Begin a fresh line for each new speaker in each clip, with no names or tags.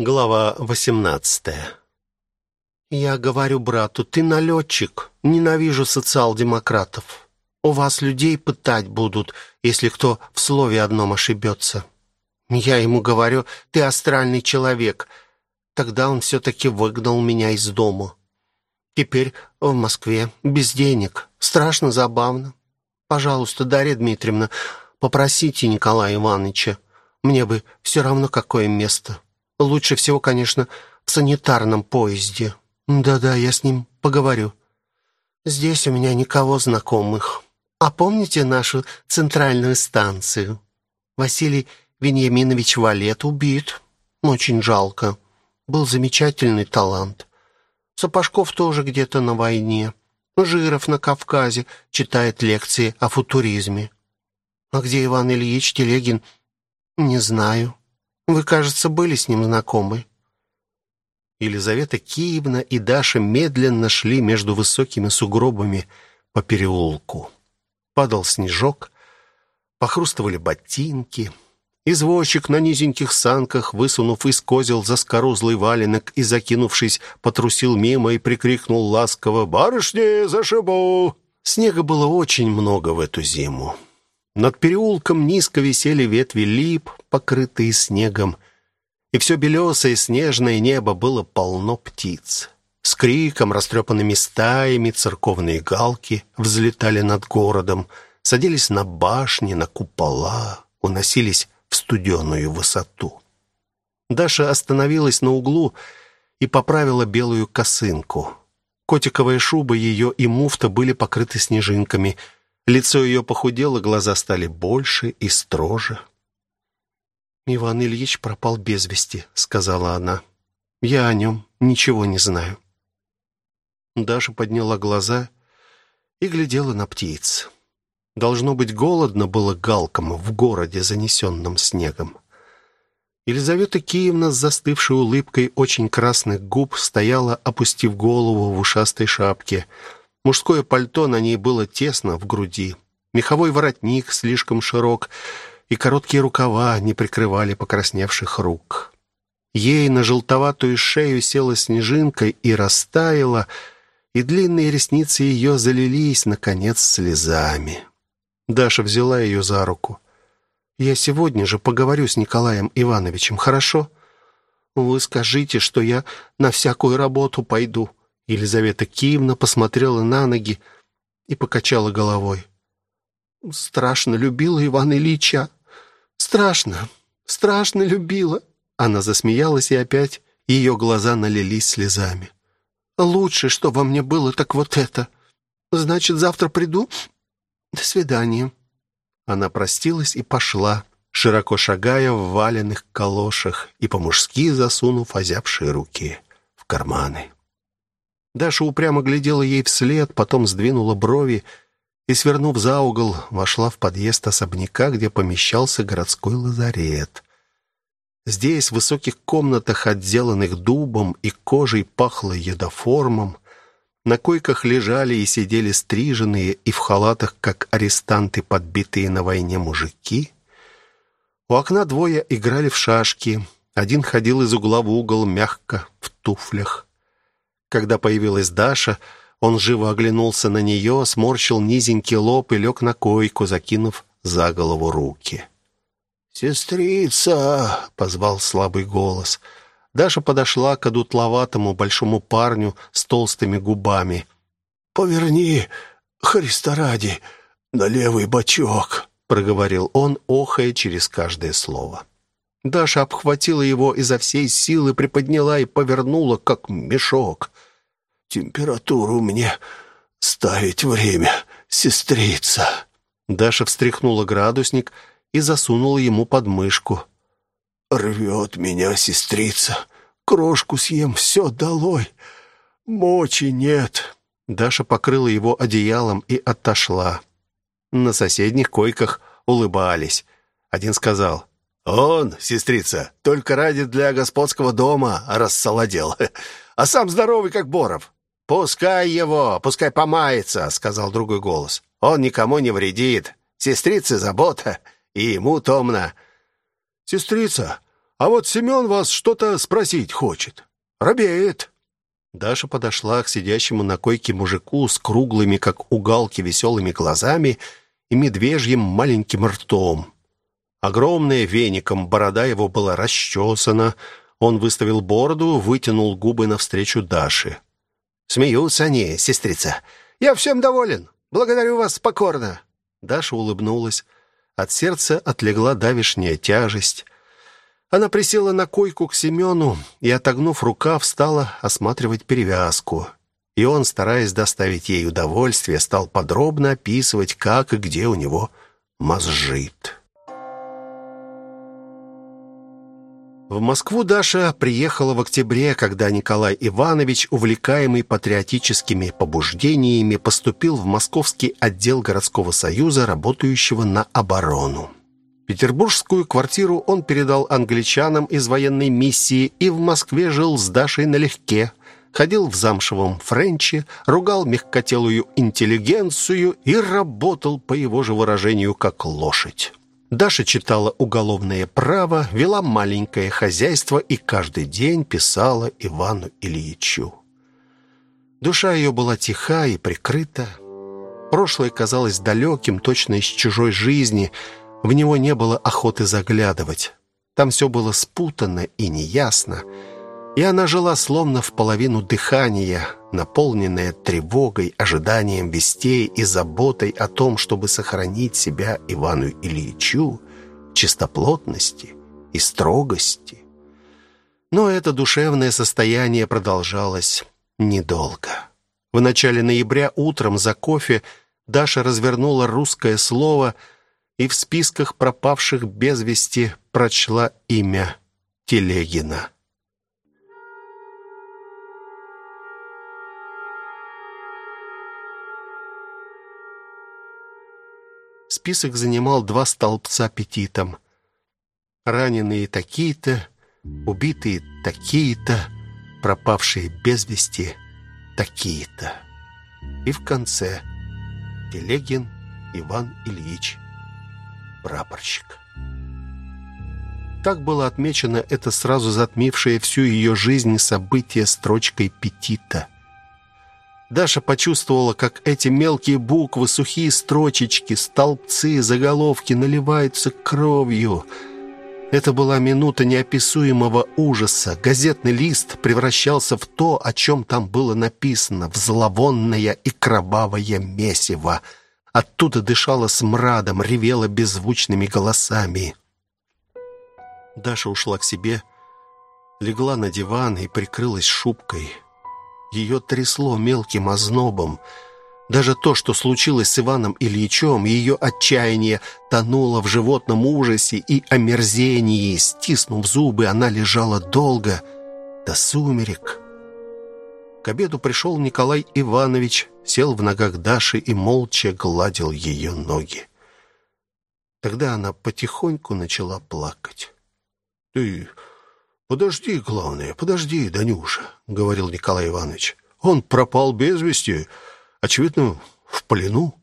Глава восемнадцатая. Я говорю брату, ты налетчик, ненавижу социал-демократов. У вас людей пытать будут, если кто в слове одном ошибется. Я ему говорю, ты астральный человек. Тогда он все-таки выгнал меня из дома. Теперь в Москве, без денег. Страшно забавно. Пожалуйста, Дарья Дмитриевна, попросите Николая Ивановича. Мне бы все равно какое место. Лучше всего, конечно, в санитарном поезде. Да-да, я с ним поговорю. Здесь у меня никого знакомых. А помните нашу центральную станцию? Василий Вениаминович Валет убит. Очень жалко. Был замечательный талант. Сапожков тоже где-то на войне. Жиров на Кавказе читает лекции о футуризме. А где Иван Ильич Телегин, не знаю. Вы, кажется, были с ним знакомы. Елизавета Киевна и Даша медленно шли между высокими сугробами по переулку. Падал снежок, похрустывали ботинки. Извозчик на низеньких санках, высунув из козел заскорузлый валенок и закинувшись, потрусил мимо и прикрикнул ласково «Барышни, зашибу!». Снега было очень много в эту зиму. Над переулком низко висели ветви лип, покрытые снегом, и все белесое снежное небо было полно птиц. С криком, растрепанными стаями, церковные галки взлетали над городом, садились на башни, на купола, уносились в студеную высоту. Даша остановилась на углу и поправила белую косынку. Котиковая шуба ее и муфта были покрыты снежинками — Лицо ее похудело, глаза стали больше и строже. «Иван Ильич пропал без вести», — сказала она. «Я о нем ничего не знаю». Даша подняла глаза и глядела на птиц. Должно быть, голодно было галкам в городе, занесенном снегом. Елизавета Киевна с застывшей улыбкой очень красных губ стояла, опустив голову в ушастой шапке — Мужское пальто на ней было тесно в груди. Меховой воротник слишком широк, и короткие рукава не прикрывали покрасневших рук. Ей на желтоватую шею села снежинка и растаяла, и длинные ресницы ее залились, наконец, слезами. Даша взяла ее за руку. «Я сегодня же поговорю с Николаем Ивановичем, хорошо? Вы скажите, что я на всякую работу пойду». Елизавета Киевна посмотрела на ноги и покачала головой. «Страшно любила Ивана Ильича. Страшно, страшно любила». Она засмеялась, и опять ее глаза налились слезами. «Лучше, что во мне было, так вот это. Значит, завтра приду? До свидания». Она простилась и пошла, широко шагая в валенных калошах и по-мужски засунув озябшие руки в карманы. Даша упрямо глядела ей вслед, потом сдвинула брови и, свернув за угол, вошла в подъезд особняка, где помещался городской лазарет. Здесь, в высоких комнатах, отделанных дубом и кожей, пахло едоформом. На койках лежали и сидели стриженные и в халатах, как арестанты, подбитые на войне мужики. У окна двое играли в шашки. Один ходил из угла в угол, мягко, в туфлях. Когда появилась Даша, он живо оглянулся на нее, сморщил низенький лоб и лег на койку, закинув за голову руки.
«Сестрица!» — позвал слабый голос.
Даша подошла к одутловатому большому парню с толстыми губами.
«Поверни, Христа ради, на левый бочок!» — проговорил он, охая через каждое слово.
Даша обхватила его изо всей силы, приподняла и повернула, как мешок.
«Температуру мне ставить время, сестрица!»
Даша встряхнула градусник и засунула ему под мышку.
«Рвет меня, сестрица! Крошку съем, все долой! Мочи нет!»
Даша покрыла его одеялом и отошла. На соседних койках улыбались. Один сказал,
«Он, сестрица, только ради для господского дома рассолодел, а сам здоровый, как Боров».
«Пускай его, пускай помается», — сказал другой голос. «Он никому не вредит. Сестрице забота, и ему томно».
«Сестрица, А вот Семен вас что-то спросить хочет. Робеет».
Даша подошла к сидящему на койке мужику с круглыми, как угалки, веселыми глазами и медвежьим маленьким ртом. Огромная веником, борода его была расчесана. Он выставил бороду, вытянул губы навстречу Даше. «Смеются они, сестрица. Я всем доволен. Благодарю вас покорно». Даша улыбнулась. От сердца отлегла давишняя тяжесть. Она присела на койку к Семену и, отогнув рукав, стала осматривать перевязку. И он, стараясь доставить ей удовольствие, стал подробно описывать, как и где у него мозжит. В Москву Даша приехала в октябре, когда Николай Иванович, увлекаемый патриотическими побуждениями, поступил в Московский отдел городского союза, работающего на оборону. Петербургскую квартиру он передал англичанам из военной миссии и в Москве жил с Дашей налегке. Ходил в замшевом френче, ругал мягкотелую интеллигенцию и работал, по его же выражению, как лошадь. Даша читала уголовное право, вела маленькое хозяйство и каждый день писала Ивану Ильичу. Душа ее была тиха и прикрыта. Прошлое казалось далеким, точно из чужой жизни. В него не было охоты заглядывать. Там все было спутано и неясно. И она жила словно в половину дыхания, наполненная тревогой, ожиданием вестей и заботой о том, чтобы сохранить себя Ивану Ильичу чистоплотности и строгости. Но это душевное состояние продолжалось недолго. В начале ноября утром за кофе Даша развернула русское слово и в списках пропавших без вести прочла имя Телегина. Список занимал два столбца аппетитом. Раненые такие-то, убитые такие-то, пропавшие без вести такие-то. И в конце Телегин Иван Ильич, прапорщик. Так было отмечено это сразу затмившее всю ее жизнь событие строчкой петита – Даша почувствовала, как эти мелкие буквы, сухие строчечки, столбцы, заголовки наливаются кровью. Это была минута неописуемого ужаса. Газетный лист превращался в то, о чем там было написано, в зловонное и кровавое месиво. Оттуда дышало смрадом, ревело беззвучными голосами. Даша ушла к себе, легла на диван и прикрылась шубкой. Ее трясло мелким ознобом. Даже то, что случилось с Иваном Ильичем, ее отчаяние тонуло в животном ужасе и омерзении. Стиснув зубы, она лежала долго, до сумерек. К обеду пришел Николай Иванович, сел в ногах Даши и молча гладил ее ноги. Тогда она потихоньку начала плакать. «Ты «Подожди, главное, подожди, Данюша», — говорил Николай Иванович. «Он пропал без вести, очевидно, в плену.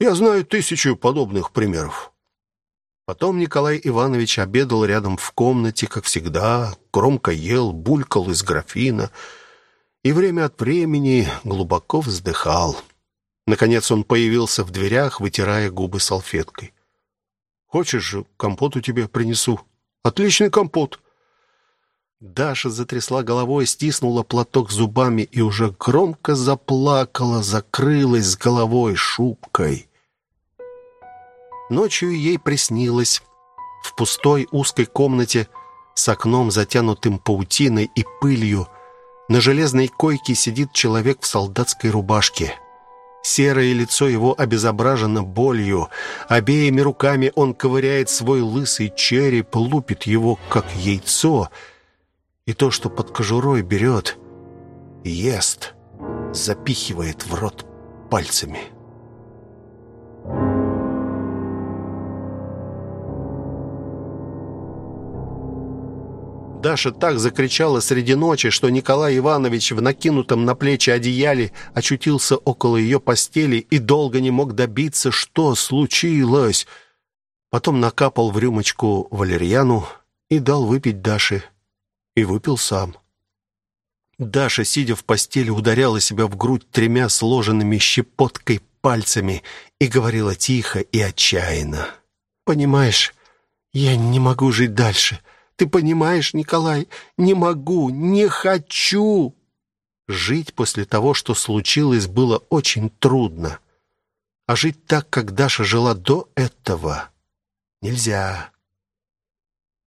Я знаю тысячу подобных примеров». Потом Николай Иванович обедал рядом в комнате, как всегда, громко ел, булькал из графина и время от времени глубоко вздыхал. Наконец он появился в дверях, вытирая губы салфеткой. «Хочешь же, компот у тебя принесу?» «Отличный компот!» Даша затрясла головой, стиснула платок зубами и уже громко заплакала, закрылась головой шубкой. Ночью ей приснилось в пустой узкой комнате с окном, затянутым паутиной и пылью. На железной койке сидит человек в солдатской рубашке. Серое лицо его обезображено болью. Обеими руками он ковыряет свой лысый череп, лупит его, как яйцо — и то, что под кожурой берет, ест, запихивает в рот пальцами. Даша так закричала среди ночи, что Николай Иванович в накинутом на плечи одеяле очутился около ее постели и долго не мог добиться, что случилось. Потом накапал в рюмочку валерьяну,
и дал выпить Даше. И выпил сам.
Даша, сидя в постели, ударяла себя в грудь тремя сложенными щепоткой пальцами и говорила тихо и отчаянно.
«Понимаешь, я не могу жить дальше. Ты понимаешь, Николай, не могу, не хочу!»
Жить после того, что случилось, было очень трудно. А жить так, как Даша жила до этого, нельзя.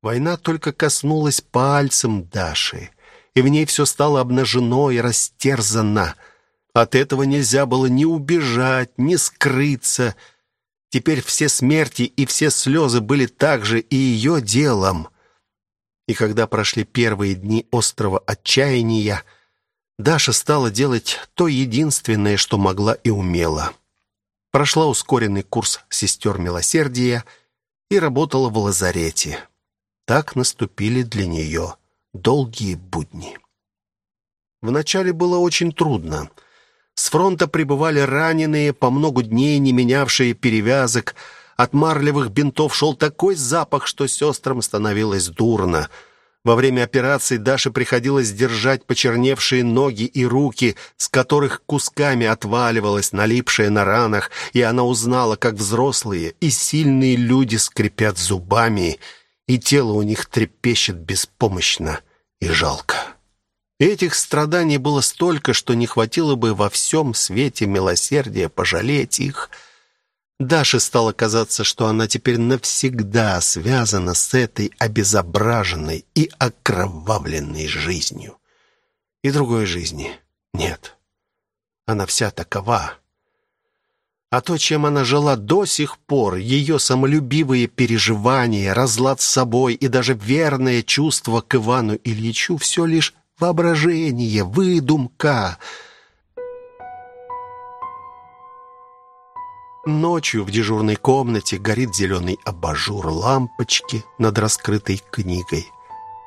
Война только коснулась пальцем Даши, и в ней все стало обнажено и растерзано. От этого нельзя было ни убежать, ни скрыться. Теперь все смерти и все слезы были также и ее делом. И когда прошли первые дни острого отчаяния, Даша стала делать то единственное, что могла и умела. Прошла ускоренный курс сестер милосердия и работала в лазарете. Так наступили для нее долгие будни. Вначале было очень трудно. С фронта прибывали раненые, по много дней не менявшие перевязок. От марлевых бинтов шел такой запах, что сестрам становилось дурно — во время операции Даше приходилось держать почерневшие ноги и руки, с которых кусками отваливалось налипшее на ранах, и она узнала, как взрослые и сильные люди скрипят зубами, и тело у них трепещет беспомощно и жалко. Этих страданий было столько, что не хватило бы во всем свете милосердия пожалеть их – Даше стало казаться, что она теперь навсегда связана с этой обезображенной и окровавленной жизнью. И другой жизни нет. Она вся такова. А то, чем она жила до сих пор, ее самолюбивые переживания, разлад с собой и даже верное чувство к Ивану Ильичу, все лишь воображение, выдумка — Ночью в дежурной комнате горит зеленый абажур лампочки над раскрытой книгой.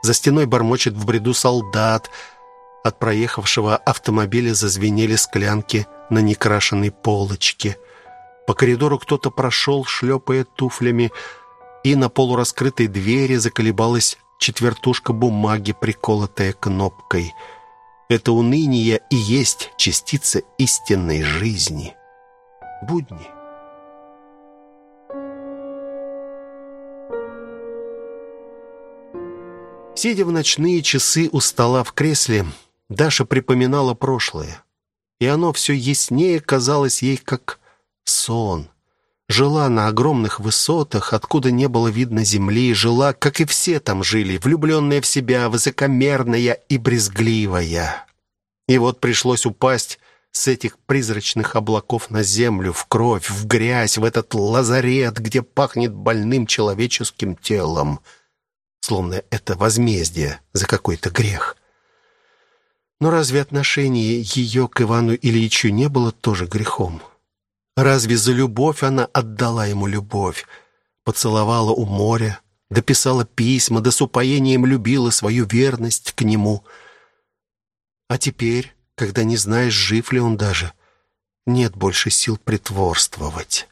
За стеной бормочет в бреду солдат. От проехавшего автомобиля зазвенели склянки на некрашенной полочке. По коридору кто-то прошел, шлепая туфлями, и на полураскрытой двери заколебалась четвертушка бумаги, приколотая кнопкой. Это уныние и есть частица истинной жизни. Будни. Сидя в ночные часы у стола в кресле, Даша припоминала прошлое. И оно все яснее казалось ей как сон. Жила на огромных высотах, откуда не было видно земли, жила, как и все там жили, влюбленная в себя, высокомерная и брезгливая. И вот пришлось упасть с этих призрачных облаков на землю, в кровь, в грязь, в этот лазарет, где пахнет больным человеческим телом — словно это возмездие за какой-то грех. Но разве отношение ее к Ивану Ильичу не было тоже грехом? Разве за любовь она отдала ему любовь, поцеловала у моря, дописала письма, да с упоением любила свою верность к нему? А теперь, когда не знаешь, жив ли он даже, нет больше сил притворствовать.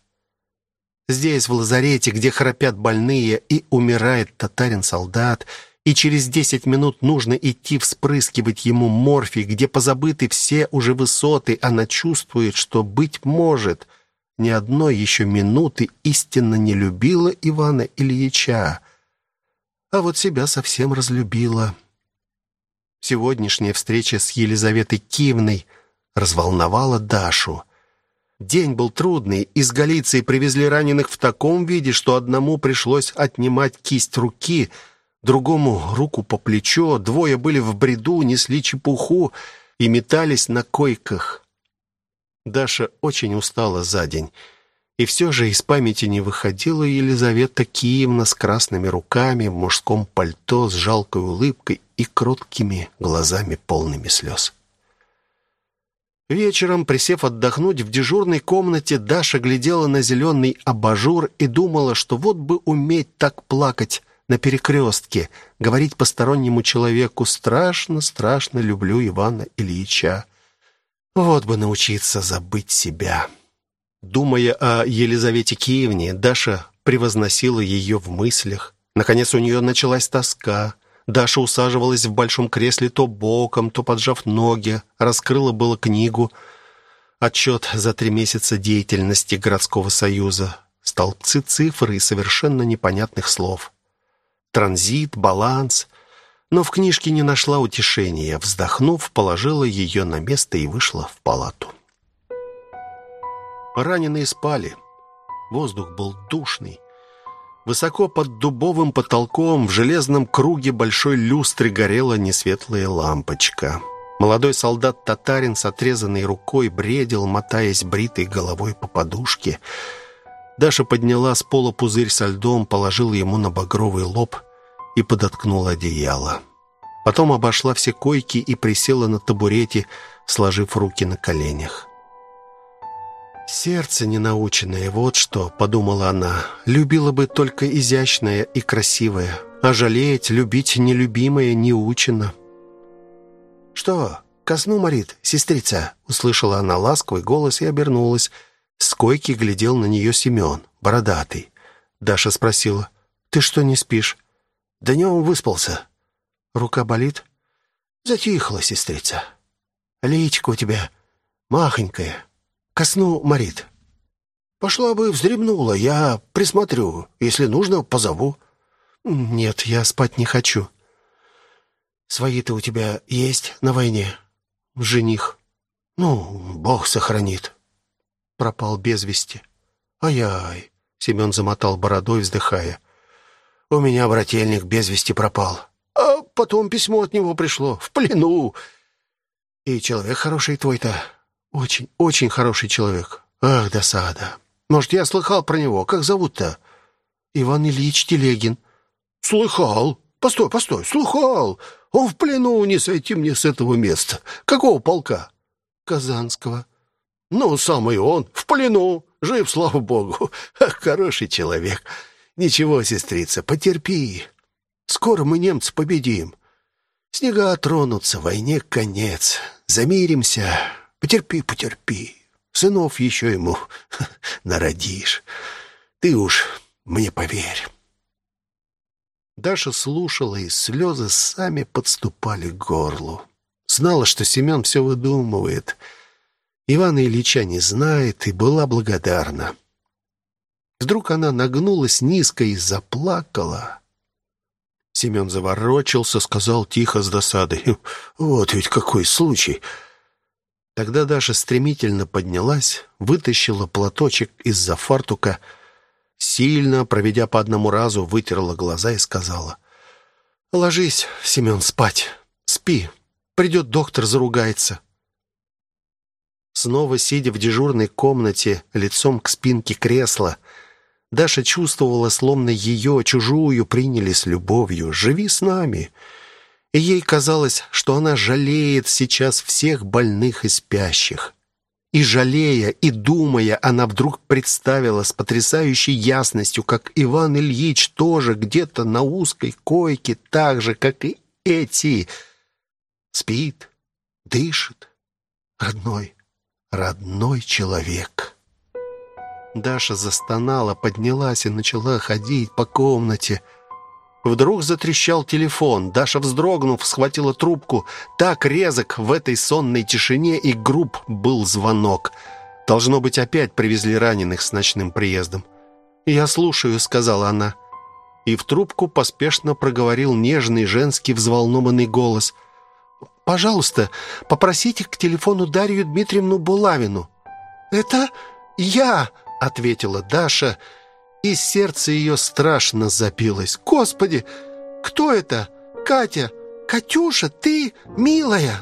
Здесь, в лазарете, где храпят больные и умирает татарин-солдат, и через десять минут нужно идти вспрыскивать ему морфий, где позабыты все уже высоты, она чувствует, что, быть может, ни одной еще минуты истинно не любила Ивана Ильича, а вот себя совсем разлюбила. Сегодняшняя встреча с Елизаветой Киевной разволновала Дашу — День был трудный. Из Галиции привезли раненых в таком виде, что одному пришлось отнимать кисть руки, другому руку по плечо, двое были в бреду, несли чепуху и метались на койках. Даша очень устала за день. И все же из памяти не выходила Елизавета Киевна с красными руками, в мужском пальто, с жалкой улыбкой и кроткими глазами полными слез. Вечером, присев отдохнуть в дежурной комнате, Даша глядела на зеленый абажур и думала, что вот бы уметь так плакать на перекрестке, говорить постороннему человеку «Страшно, страшно люблю Ивана Ильича». Вот бы научиться забыть себя. Думая о Елизавете Киевне, Даша превозносила ее в мыслях, Наконец у нее началась тоска. Даша усаживалась в большом кресле то боком, то поджав ноги, раскрыла было книгу. Отчет за три месяца деятельности городского союза. Столбцы цифр и совершенно непонятных слов. Транзит, баланс. Но в книжке не нашла утешения. Вздохнув, положила ее на место и вышла в палату. Раненые спали. Воздух был душный. Высоко под дубовым потолком в железном круге большой люстры горела несветлая лампочка. Молодой солдат-татарин с отрезанной рукой бредил, мотаясь бритой головой по подушке. Даша подняла с пола пузырь со льдом, положила ему на багровый лоб и подоткнула одеяло. Потом обошла все койки и присела на табурете, сложив руки на коленях. «Сердце ненаученное, вот что», — подумала она, — «любила бы только изящное и красивое, а жалеть, любить нелюбимое не учено». «Что, ко сну морит, сестрица?» — услышала она ласковый голос и обернулась. С койки глядел на нее Семен, бородатый. Даша спросила, «Ты что, не спишь?» «Днем выспался». «Рука болит?» «Затихла, сестрица». «Личка у тебя махонькая, ко сну морит. Пошла бы вздремнула, я присмотрю. Если нужно, позову. Нет, я спать не хочу. Свои-то у тебя есть на войне? Жених. Ну, Бог сохранит. Пропал без вести. Ай-ай. Семен замотал бородой, вздыхая. У меня брательник без вести пропал. А потом письмо от него пришло. В плену. И человек хороший твой-то. Очень, очень хороший человек. Ах, досада. Может, я слыхал про него. Как зовут-то? Иван Ильич Телегин. Слыхал. Постой, постой, слыхал. Он в плену, не сойти мне с этого места. Какого полка? Казанского. Ну, самый он, в плену. Жив, слава богу. Ах, хороший человек. Ничего, сестрица, потерпи. Скоро мы немцы победим. Снега тронутся, войне конец. Замиримся. Потерпи, потерпи. Сынов еще ему народишь. Ты уж мне поверь. Даша слушала, и слезы сами подступали к горлу. Знала, что Семен все выдумывает. Ивана Ильича не знает и была благодарна. Вдруг она нагнулась низко и заплакала. Семен заворочился, сказал тихо с досадой. «Вот ведь какой случай! Тогда Даша стремительно поднялась, вытащила платочек из-за фартука, сильно, проведя по одному разу, вытерла глаза и сказала. «Ложись, Семен, спать. Спи. Придет доктор, заругается». Снова сидя в дежурной комнате, лицом к спинке кресла, Даша чувствовала, словно ее, чужую, приняли с любовью. «Живи с нами» и ей казалось, что она жалеет сейчас всех больных и спящих. И жалея, и думая, она вдруг представила с потрясающей ясностью, как Иван Ильич тоже где-то на узкой койке, так же, как и эти, спит, дышит. Родной, родной человек. Даша застонала, поднялась и начала ходить по комнате, Вдруг затрещал телефон. Даша, вздрогнув, схватила трубку. Так резок в этой сонной тишине и груб был звонок. Должно быть, опять привезли раненых с ночным приездом. «Я слушаю», — сказала она. И в трубку поспешно проговорил нежный женский взволнованный голос. «Пожалуйста, попросите к телефону Дарью Дмитриевну Булавину». «Это я», — ответила Даша, — и сердце ее страшно забилось. «Господи, кто это? Катя? Катюша, ты, милая?»